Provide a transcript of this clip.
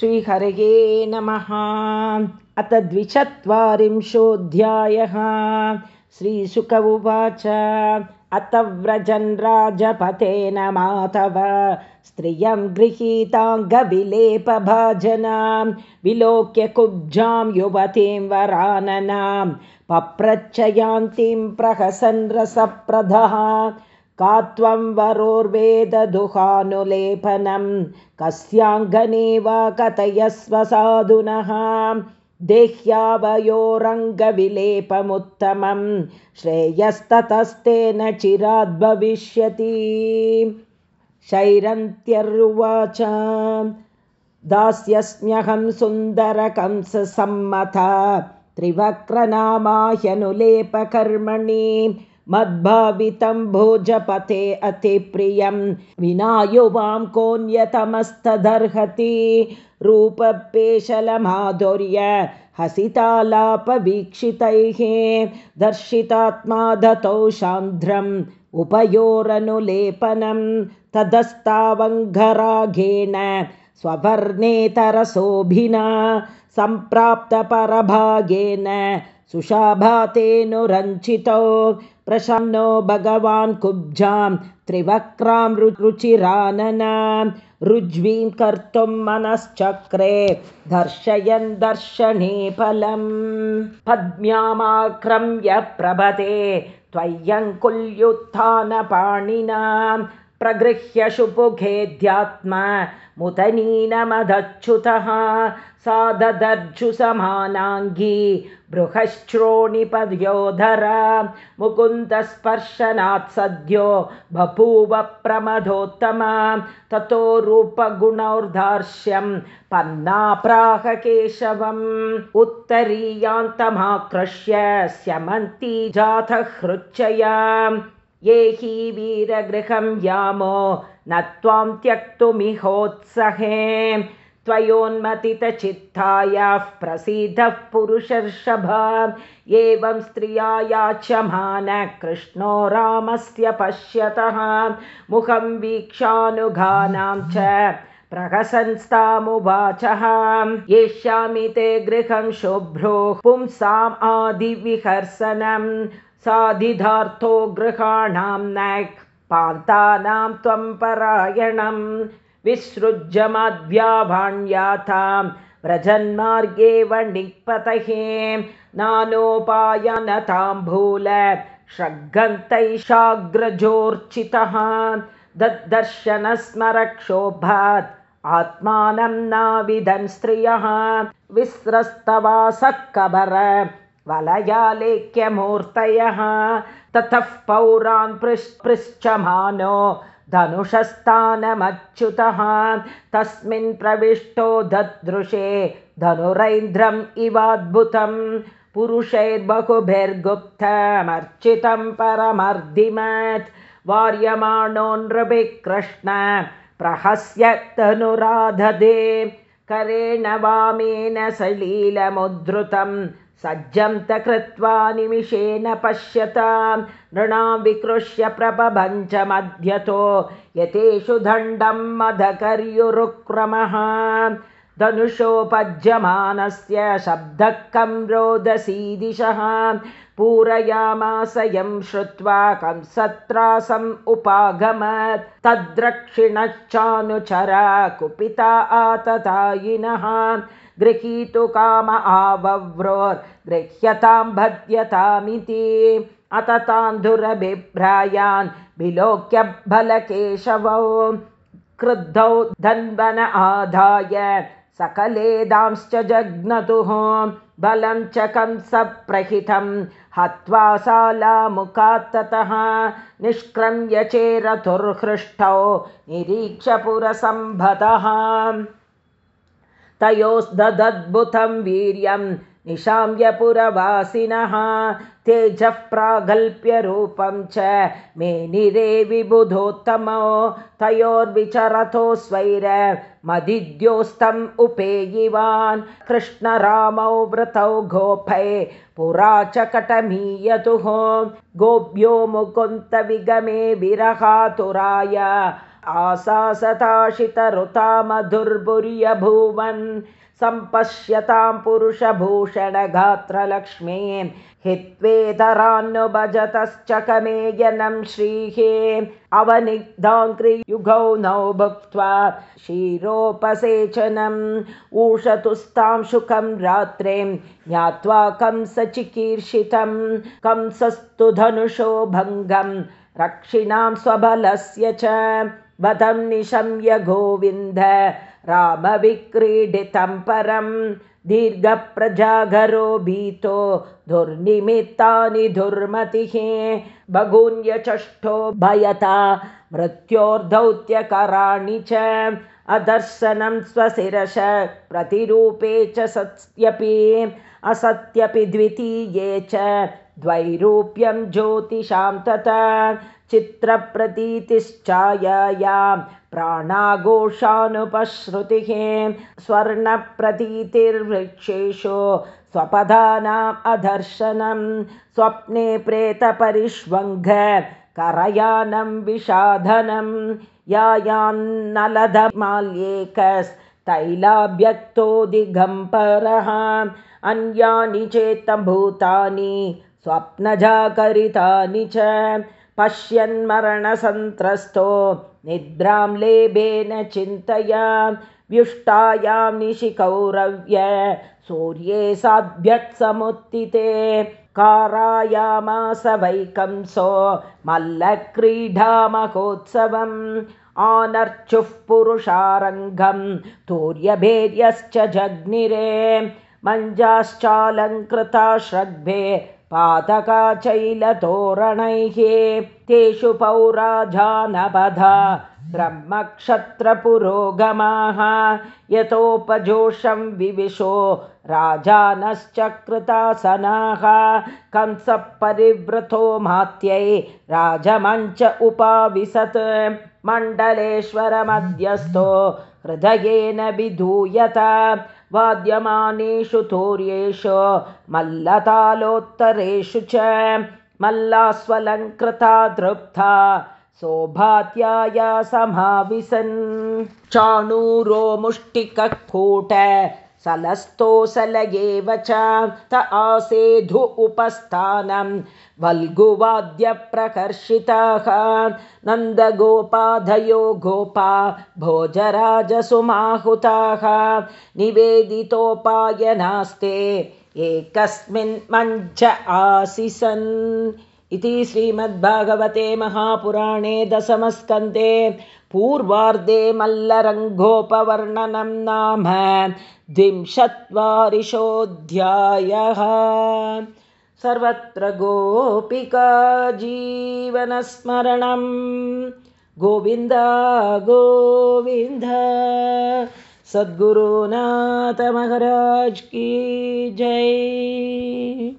श्रीहरये नमः। अथ द्विचत्वारिंशोऽध्यायः। श्रीशुक उवाच। अत व्रजन् राजपतेन मातव स्त्रियं गृहीताङ्गविलेपभाजनां विलोक्य कुब्जां युवतीं वराननां। पप्रच्छयान्तीं प्रहसन् रसप्रदः का त्वं वरोर्वेददुहानुलेपनं? कस्याङ्गने वा कथयस्व साधुनः? देह्यावयोरङ्गविलेपमुत्तमं। श्रेयस्ततस्तेन चिराद्भविष्यति। शैरन्त्यर्वाच दास्यस्म्यहं सुन्दरकंससम्मता त्रिवक्रनामाह्यनुलेपकर्मणि मद्भावितं भोजपते अतिप्रियं विना युवां कोऽन्यतमस्तदर्हति रूपपेशलमाधुर्य हसितालापवीक्षितैः। दर्शितात्मा दतौ शान्ध्रम् उपयोरनुलेपनं। तदस्तावङ्घराघेण स्ववर्णेतरशोभिना सम्प्राप्तपरभागेन सुशाभातेऽनुरञ्चितौ प्रसन्नो भगवान् कुब्जां त्रिवक्रां रुचिराननां रुज्वीं कर्तुं मनश्चक्रे दर्शयन् दर्शने फलम् पद्म्यामाक्रम्य प्रभते त्वय्यङ्कुल्युत्थानपाणिनां प्रगृह्य शुपुघेध्यात्मा मुदनीनमदच्युतः सा ददर्जुसमानाङ्गी बृहश्च्रोणिपद्योधर मुकुन्दस्पर्शनात् सद्यो बभूव प्रमदोत्तमा ततो रूपगुणौर्धार्ष्यं पन्नाप्राह केशवम् उत्तरीयान्तमाकृष्य स्यमन्ती जातहृच्चया ये हि वीरगृहं यामो न त्वां त्यक्तुमिहोत्सहे। त्वयोन्मतितचित्तायाः प्रसीदः पुरुषर्षभा। एवं स्त्रिया याच्यमानः कृष्णो रामस्य पश्यतः। मुखं वीक्षानुगानां च प्रहसंस्तामुवाचः। येष्यामि ते गृहं शुभ्रो पुंसाम् आदिविहर्सनं साधिधार्थो गृहाणां न पान्तानां त्वं परायणं विसृज्यमद्व्याभाण्यातां व्रजन्मार्गे वणिक्पतहे नानोपायनताम्बूल श्रग्गन्तैषाग्रजोर्चितः दद्दर्शनस्मरक्षोभात् आत्मानं नाविदन् स्त्रियः विस्रस्तवासः कबर वलयालेख्यमूर्तयः ततः पौरान् पृच्छमानो धनुषस्थानमच्युतः तस्मिन् प्रविष्टो ददृशे धनुरैन्द्रम् इवाद्भुतं पुरुषैर्बहुभिर्गुप्तमर्चितं परमर्धिमत् वार्यमाणो नृभिकृष्ण प्रहस्य धनुराधदे करेण वामेन सलीलमुद्धृतम् सज्जं त कृत्वा निमिषेण पश्यतां नृणां विकृष्य प्रपभञ्चमध्यतो यतेषु दण्डं मदकर्युरुक्रमः धनुषोपज्यमानस्य शब्दः कं रोदसीदिशः। पूरयामासयं श्रुत्वा कंसत्रासम् उपागमत्। तद्रक्षिणश्चानुचरा कुपिता आततायिनः। गृहीतु काम आवव्रोर्गृह्यतां भद्यतामिति। अत तान्धुरभिभ्रायान् विलोक्य बलकेशवौ क्रुद्धौ धन्वन आधाय सकलेदांश्च जग्नतुः बलं च कंसप्रहितं। हत्वा शालामुखात्ततः निष्क्रम्य चेरतुर्हृष्टौ निरीक्षपुरसम्भतः। तयोस्दद्भुतं वीर्यं निशाम्यपुरवासिनः तेजः प्रागल्प्यरूपं च मे निरे विबुधोत्तमो तयोर्विचरतो स्वैर मदिद्योस्तम् उपेयिवान् कृष्णरामौ व्रतौ गोपै पुरा च कटमीयतुः गोप्यो मुकुन्तविगमे विरहातुराय आसासताशितरुता मधुर्भुर्यभूवन् सम्पश्यतां पुरुषभूषणगात्रलक्ष्मीं हित्वेतरान्नुभजतश्च कमेयनं श्रीः अवनिग्धाङ्क्रियुगौ नौ भुक्त्वा क्षीरोपसेचनम् ऊषतुस्तां शुकं रात्रिं ज्ञात्वा कंसचिकीर्षितं कंसस्तु धनुषो भङ्गं रक्षिणां स्वबलस्य च वदं निशम्य गोविन्द रामविक्रीडितं परं दीर्घप्रजागरो भीतो दुर्निमित्तानि दुर्मतिः भगून्यचष्टो भयता मृत्योर्धौत्यकराणि च अदर्शनं स्वशिरश प्रतिरूपे च सत्यपि असत्यपि द्वितीये च द्वैरूप्यं ज्योतिषां तथा चित्रप्रतीतिश्चायां प्राणाघोषानुपश्रुतिः स्वर्णप्रतीतिर्वृक्षेषु स्वपदानाम् अदर्शनं स्वप्ने प्रेतपरिष्वङ्घ करयानं विषाधनं यायान्नलधमाल्येकस्तैलाभ्यक्तो दिगम्बरः अन्यानि चेत्तभूतानि स्वप्नजाकरितानि च पश्यन्मरणसन्त्रस्तो निद्रां लेभेन चिन्तया व्युष्टायां निशिकौरव्य सूर्ये साध्यत्समुत्थिते कारायामास वैकंसो मल्लक्रीडामहोत्सवम् आनर्चुः पुरुषारङ्गं तूर्यभेर्यश्च जग्निरे मञ्जाश्चालङ्कृता श्रग्भे पातकाचैलतोरणैः तेषु पौराजानपधा ब्रह्मक्षत्रपुरोगमाः यतोपजोषं विविशो राजानश्चकृतासनाः कंसः परिवृतो मात्यै राजमञ्च उपाविशत् मण्डलेश्वरमध्यस्थो हृदयेन विधूयत वाद्यमानेषु तूर्येषु मल्लतालोत्तरेषु च मल्लास्वलङ्कृता तृप्ता सौभात्याया समाविशन्। चाणूरो मुष्टिकूट सलस्तोसल एव च त आसेधु उपस्थानं। वल्गुवाद्यप्रकर्षिताः। नन्दगोपाधयो गोपा भोजराजसुमाहुताः। निवेदितोपायनास्ते। एकस्मिन् मञ्च आसिसन् इति श्रीमद्भागवते महापुराणे दशमस्कन्धे पूर्वार्धे मल्लरङ्गोपवर्णनं नाम द्विंशत्वारिशोऽध्यायः। सर्वत्र गोपिका जीवनस्मरणं। गोविन्द गोविन्द। सद्गुरुनाथमहाराज की जय